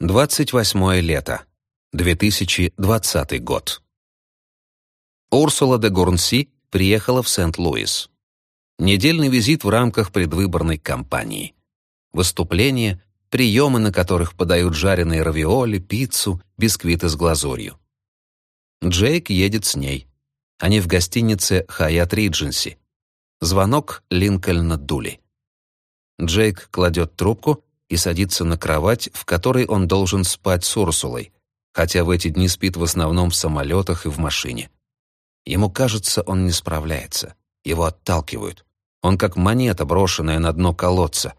28 лето. 2020 год. Урсула де Гурнси приехала в Сент-Луис. Недельный визит в рамках предвыборной кампании. Выступления, приемы, на которых подают жареные равиоли, пиццу, бисквиты с глазурью. Джейк едет с ней. Они в гостинице «Хаят Ридженси». Звонок Линкольна Дули. Джейк кладет трубку и садится на кровать, в которой он должен спать с Урсулой, хотя в эти дни спит в основном в самолетах и в машине. Ему кажется, он не справляется. Его отталкивают. Он как монета, брошенная на дно колодца.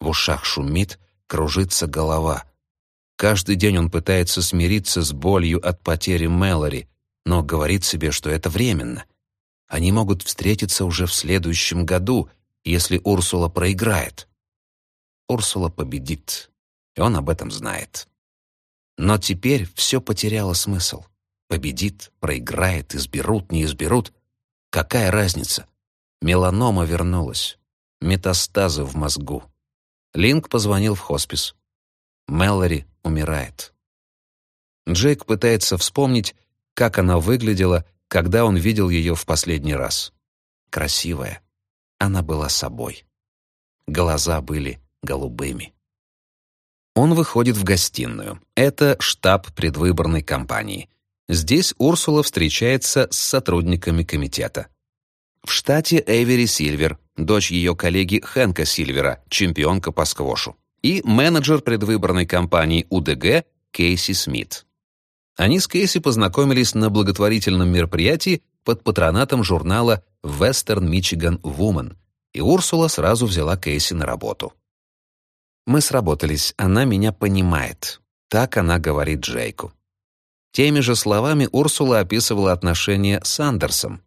В ушах шумит, кружится голова. Каждый день он пытается смириться с болью от потери Мэлори, но говорит себе, что это временно. Они могут встретиться уже в следующем году, если Урсула проиграет. Урсула победит, и он об этом знает. Но теперь все потеряло смысл. Победит, проиграет, изберут, не изберут. Какая разница? Меланома вернулась. Метастазы в мозгу. Линк позвонил в хоспис. Мэлори умирает. Джейк пытается вспомнить, как она выглядела, когда он видел ее в последний раз. Красивая. Она была собой. Глаза были голубыми. Он выходит в гостиную. Это штаб предвыборной кампании. Здесь Урсула встречается с сотрудниками комитета. В штате Эвери Сильвер, дочь ее коллеги Хэнка Сильвера, чемпионка по сквошу, и менеджер предвыборной кампании УДГ Кейси Смит. Они с Кейси познакомились на благотворительном мероприятии под патронатом журнала Western Michigan Woman, и Урсула сразу взяла Кейси на работу. Мы сработались, она меня понимает. Так она говорит Джейку. Теми же словами Урсула описывала отношения с Андерсом.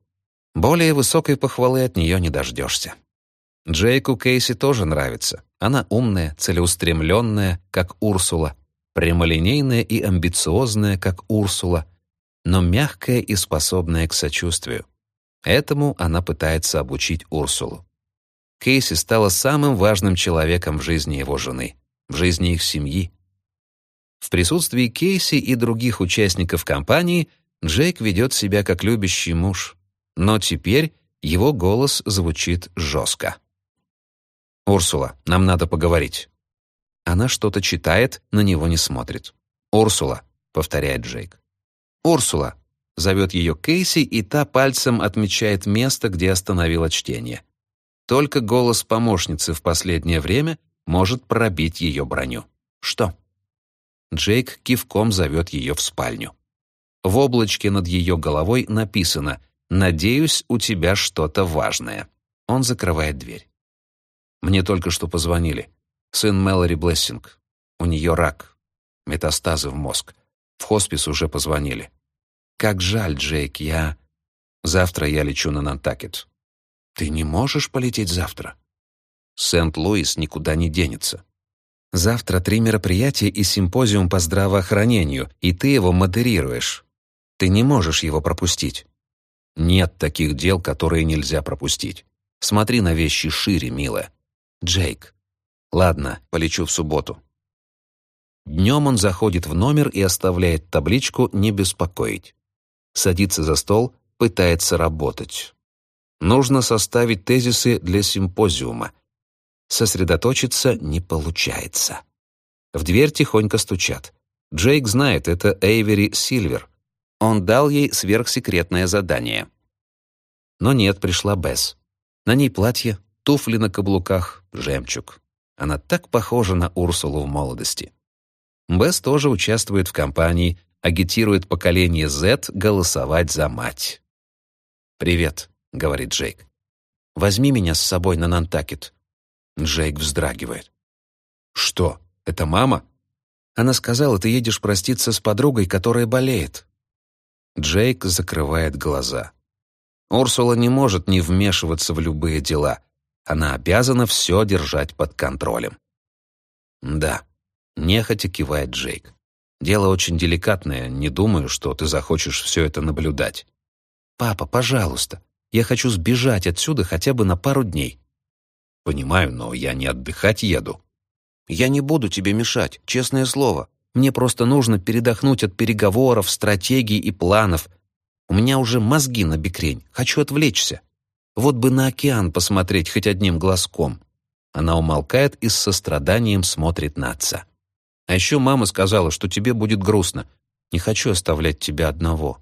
Более высокой похвалы от нее не дождешься. Джейку Кейси тоже нравится. Она умная, целеустремленная, как Урсула, прямолинейная и амбициозная, как Урсула, но мягкая и способная к сочувствию. Этому она пытается обучить Урсулу. Кейси стала самым важным человеком в жизни его жены, в жизни их семьи. В присутствии Кейси и других участников компании Джейк ведет себя как любящий муж, но теперь его голос звучит жестко. «Урсула, нам надо поговорить». Она что-то читает, на него не смотрит. «Урсула», — повторяет Джейк. «Урсула», — зовет ее Кейси, и та пальцем отмечает место, где остановила чтение. Только голос помощницы в последнее время может пробить ее броню. Что? Джейк кивком зовет ее в спальню. В облачке над ее головой написано «Надеюсь, у тебя что-то важное». Он закрывает дверь. Мне только что позвонили. Сын Мэлори Блессинг. У нее рак. Метастазы в мозг. В хоспис уже позвонили. Как жаль, Джейк, я... Завтра я лечу на Нантакет. Ты не можешь полететь завтра? Сент-Луис никуда не денется. Завтра три мероприятия и симпозиум по здравоохранению, и ты его модерируешь. Ты не можешь его пропустить. Нет таких дел, которые нельзя пропустить. Смотри на вещи шире, милая. Джейк. Ладно, полечу в субботу. Днем он заходит в номер и оставляет табличку «Не беспокоить». Садится за стол, пытается работать. Нужно составить тезисы для симпозиума. Сосредоточиться не получается. В дверь тихонько стучат. Джейк знает, это Эйвери Сильвер. Он дал ей сверхсекретное задание. Но нет, пришла Бесс. На ней платье, туфли на каблуках, жемчуг. Она так похожа на Урсулу в молодости. Бесс тоже участвует в кампании, агитирует поколение Z голосовать за мать. «Привет», — говорит Джейк. «Возьми меня с собой на Нантакет». Джейк вздрагивает. «Что, это мама?» Она сказала, ты едешь проститься с подругой, которая болеет. Джейк закрывает глаза. Урсула не может не вмешиваться в любые дела. Она обязана все держать под контролем. «Да», — нехотя кивает Джейк. «Дело очень деликатное, не думаю, что ты захочешь все это наблюдать». «Папа, пожалуйста, я хочу сбежать отсюда хотя бы на пару дней». «Понимаю, но я не отдыхать еду». «Я не буду тебе мешать, честное слово. Мне просто нужно передохнуть от переговоров, стратегий и планов. У меня уже мозги на бекрень. Хочу отвлечься. Вот бы на океан посмотреть хоть одним глазком». Она умолкает и с состраданием смотрит на отца. «А еще мама сказала, что тебе будет грустно. Не хочу оставлять тебя одного».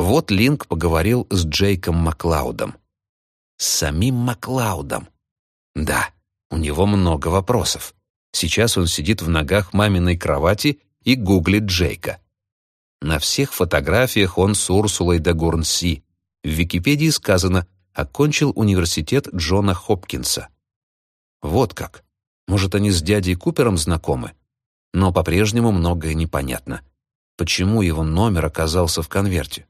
Вот Линк поговорил с Джейком Маклаудом. С самим Маклаудом. Да, у него много вопросов. Сейчас он сидит в ногах маминой кровати и гуглит Джейка. На всех фотографиях он с Урсулой де Гурнси. В Википедии сказано «окончил университет Джона Хопкинса». Вот как. Может, они с дядей Купером знакомы? Но по-прежнему многое непонятно. Почему его номер оказался в конверте?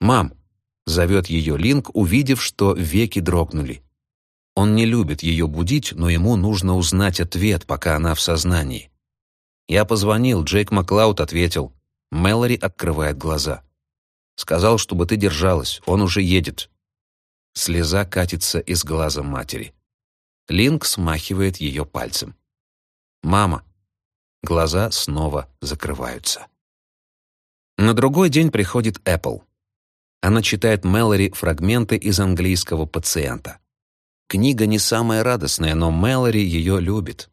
«Мам!» — зовет ее Линк, увидев, что веки дрогнули. Он не любит ее будить, но ему нужно узнать ответ, пока она в сознании. Я позвонил, Джейк Маклауд ответил. Мэлори открывает глаза. Сказал, чтобы ты держалась, он уже едет. Слеза катится из глаза матери. Линк смахивает ее пальцем. «Мама!» Глаза снова закрываются. На другой день приходит Эппл. Она читает Мэлори фрагменты из английского пациента. Книга не самая радостная, но Мэлори ее любит.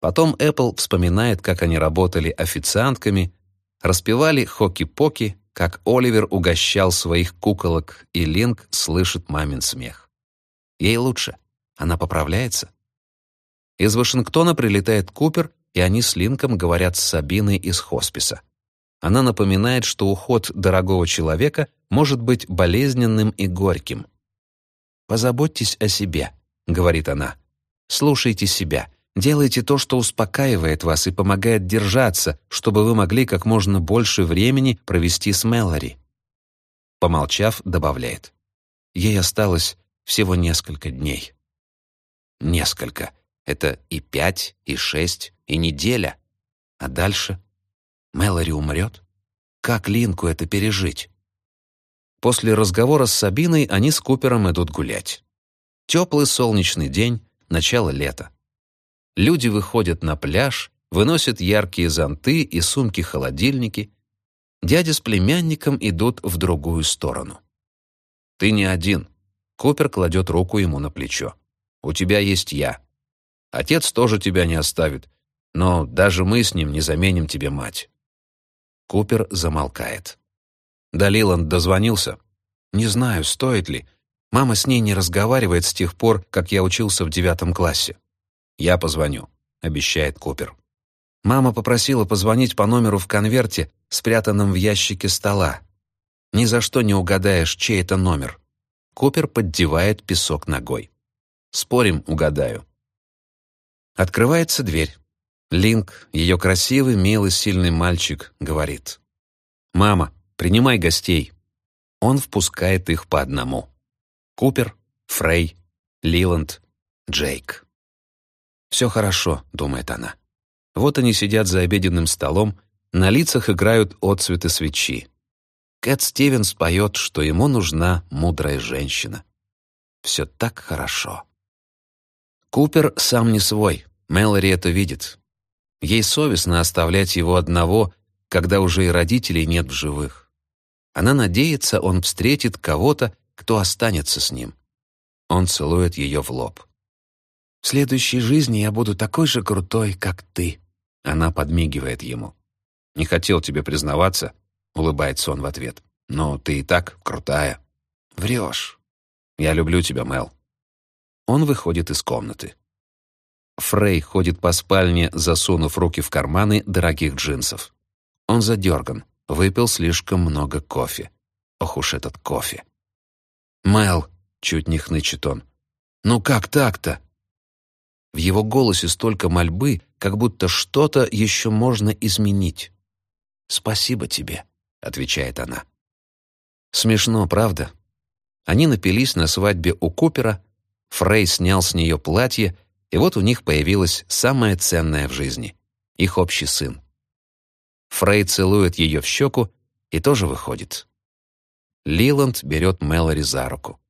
Потом Эппл вспоминает, как они работали официантками, распевали хоки-поки, как Оливер угощал своих куколок, и Линк слышит мамин смех. Ей лучше. Она поправляется. Из Вашингтона прилетает Купер, и они с Линком говорят с Сабиной из хосписа. Она напоминает, что уход дорогого человека может быть болезненным и горьким — «Позаботьтесь о себе», — говорит она. «Слушайте себя, делайте то, что успокаивает вас и помогает держаться, чтобы вы могли как можно больше времени провести с Мэлори». Помолчав, добавляет. Ей осталось всего несколько дней. Несколько. Это и пять, и шесть, и неделя. А дальше? Мэлори умрет? Как Линку это пережить? После разговора с Сабиной они с Купером идут гулять. Теплый солнечный день, начало лета. Люди выходят на пляж, выносят яркие зонты и сумки-холодильники. Дядя с племянником идут в другую сторону. «Ты не один», — Купер кладет руку ему на плечо. «У тебя есть я. Отец тоже тебя не оставит, но даже мы с ним не заменим тебе мать». Купер замолкает. До Лиланд дозвонился? Не знаю, стоит ли. Мама с ней не разговаривает с тех пор, как я учился в девятом классе. Я позвоню, обещает Купер. Мама попросила позвонить по номеру в конверте, спрятанном в ящике стола. Ни за что не угадаешь, чей это номер. Купер поддевает песок ногой. Спорим, угадаю. Открывается дверь. Линк, ее красивый, милый, сильный мальчик, говорит. «Мама, Принимай гостей». Он впускает их по одному. Купер, Фрей, Лиланд, Джейк. «Все хорошо», — думает она. Вот они сидят за обеденным столом, на лицах играют отцветы свечи. Кэт Стивенс поет, что ему нужна мудрая женщина. Все так хорошо. Купер сам не свой, Мэлори это видит. Ей совестно оставлять его одного, когда уже и родителей нет в живых. Она надеется, он встретит кого-то, кто останется с ним. Он целует ее в лоб. «В следующей жизни я буду такой же крутой, как ты», — она подмигивает ему. «Не хотел тебе признаваться», — улыбается он в ответ. «Но ты и так крутая». «Врешь». «Я люблю тебя, Мел». Он выходит из комнаты. Фрей ходит по спальне, засунув руки в карманы дорогих джинсов. Он задерган. Выпил слишком много кофе. Ох уж этот кофе. «Мэл», — чуть не хнычет он, — «ну как так-то?» В его голосе столько мольбы, как будто что-то еще можно изменить. «Спасибо тебе», — отвечает она. Смешно, правда? Они напились на свадьбе у Купера, Фрей снял с нее платье, и вот у них появилось самое ценное в жизни — их общий сын. Фрей целует ее в щеку и тоже выходит. Лиланд берет Мэлори за руку.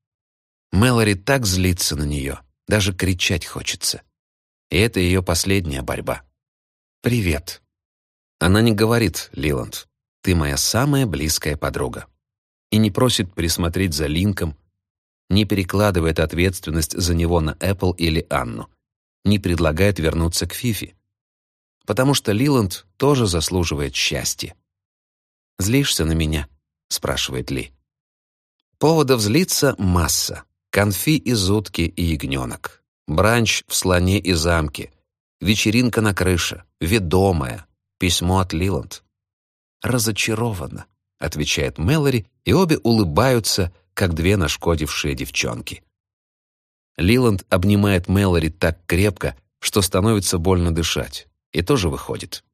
Мэлори так злится на нее, даже кричать хочется. И это ее последняя борьба. «Привет». Она не говорит, Лиланд, «Ты моя самая близкая подруга». И не просит присмотреть за Линком, не перекладывает ответственность за него на Apple или Анну, не предлагает вернуться к Фифи. Потому что Лиланд тоже заслуживает счастья. «Злишься на меня?» — спрашивает Ли. Поводов злиться масса. Конфи из утки и ягненок. Бранч в слоне и замке. Вечеринка на крыше. Ведомая. Письмо от Лиланд. «Разочарована», — отвечает Мэлори, и обе улыбаются, как две нашкодившие девчонки. Лиланд обнимает Мэлори так крепко, что становится больно дышать, и тоже выходит.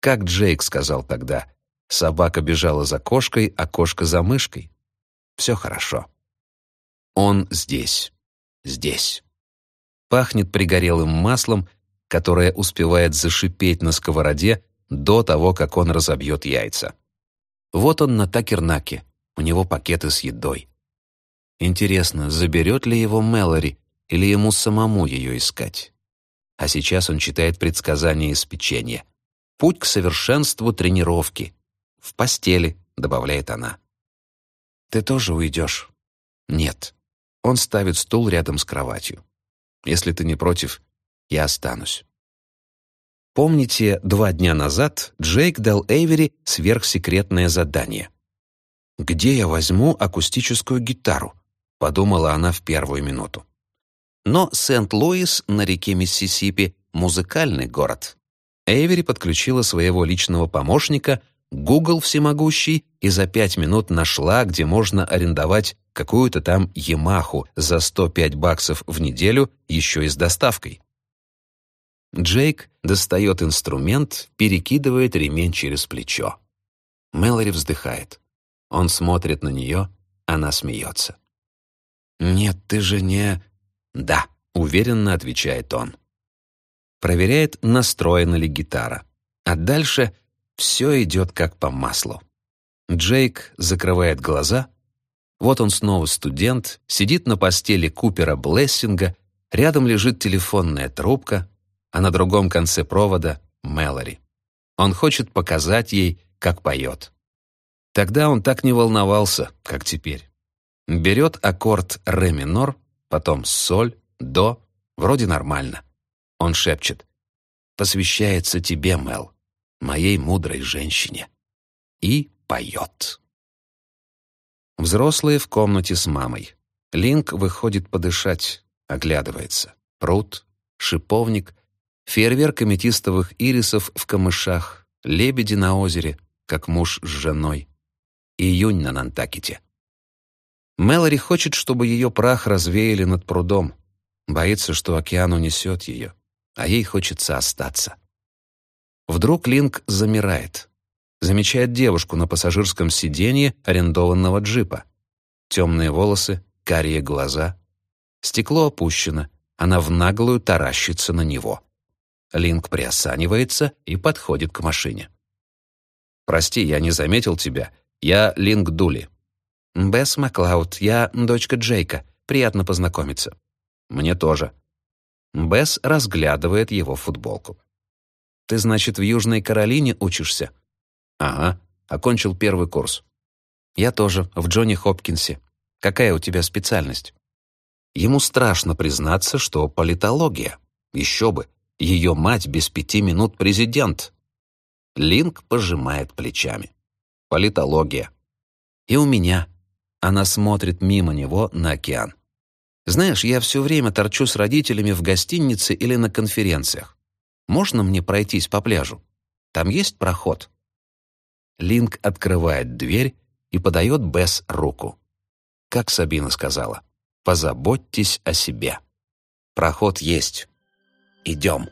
Как Джейк сказал тогда, собака бежала за кошкой, а кошка за мышкой. Все хорошо. Он здесь, здесь. Пахнет пригорелым маслом, которое успевает зашипеть на сковороде до того, как он разобьет яйца. Вот он на Такернаке, у него пакеты с едой. Интересно, заберет ли его Мэлори или ему самому ее искать? А сейчас он читает предсказания из печенья. «Путь к совершенству тренировки. В постели», — добавляет она. «Ты тоже уйдешь?» «Нет». Он ставит стул рядом с кроватью. «Если ты не против, я останусь». Помните, два дня назад Джейк дал Эйвери сверхсекретное задание. «Где я возьму акустическую гитару?» — подумала она в первую минуту. Но Сент-Луис на реке Миссисипи — музыкальный город. Эйвери подключила своего личного помощника, Google всемогущий, и за пять минут нашла, где можно арендовать какую-то там Ямаху за 105 баксов в неделю еще и с доставкой. Джейк достает инструмент, перекидывает ремень через плечо. Мэлори вздыхает. Он смотрит на нее, она смеется. «Нет, ты же не...» «Да», — уверенно отвечает он. Проверяет, настроена ли гитара. А дальше все идет как по маслу. Джейк закрывает глаза. Вот он снова студент, сидит на постели Купера Блессинга, рядом лежит телефонная трубка, а на другом конце провода — Мэлори. Он хочет показать ей, как поет. Тогда он так не волновался, как теперь. Берет аккорд ре минор, потом соль, до, вроде нормально. Он шепчет «Посвящается тебе, Мел, моей мудрой женщине». И поет. Взрослые в комнате с мамой. Линк выходит подышать, оглядывается. Пруд, шиповник, фейерверк аметистовых ирисов в камышах, лебеди на озере, как муж с женой. Июнь на Нантакете. Мэлори хочет, чтобы ее прах развеяли над прудом. Боится, что океан унесет ее, а ей хочется остаться. Вдруг Линк замирает. Замечает девушку на пассажирском сиденье арендованного джипа. Темные волосы, карие глаза. Стекло опущено, она в наглую таращится на него. Линк приосанивается и подходит к машине. «Прости, я не заметил тебя», я Линк Дули. Бесс Маклауд, я дочка Джейка. Приятно познакомиться. Мне тоже. Бесс разглядывает его футболку. Ты, значит, в Южной Каролине учишься? Ага, окончил первый курс. Я тоже, в Джонни Хопкинсе. Какая у тебя специальность? Ему страшно признаться, что политология. Еще бы, ее мать без пяти минут президент. Линк пожимает плечами политология. И у меня. Она смотрит мимо него на океан. Знаешь, я все время торчу с родителями в гостинице или на конференциях. Можно мне пройтись по пляжу? Там есть проход?» Линк открывает дверь и подает Бесс руку. Как Сабина сказала, «Позаботьтесь о себе. Проход есть. Идем».